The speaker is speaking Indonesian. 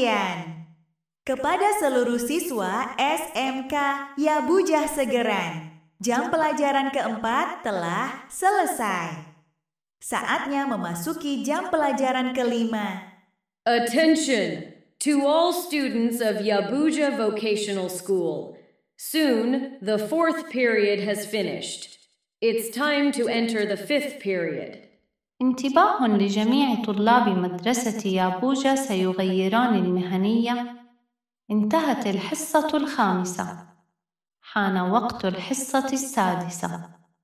kalian. Kepada seluruh siswa SMK Yabujah Segeran, jam pelajaran keempat telah selesai. Saatnya memasuki jam pelajaran kelima. Attention to all students of Yabuja Vocational School. Soon, the fourth period has finished. It's time to enter the fifth period. انتباه لجميع طلاب مدرسة يابوجا سيغيران المهنية. انتهت الحصة الخامسة. حان وقت الحصة السادسة.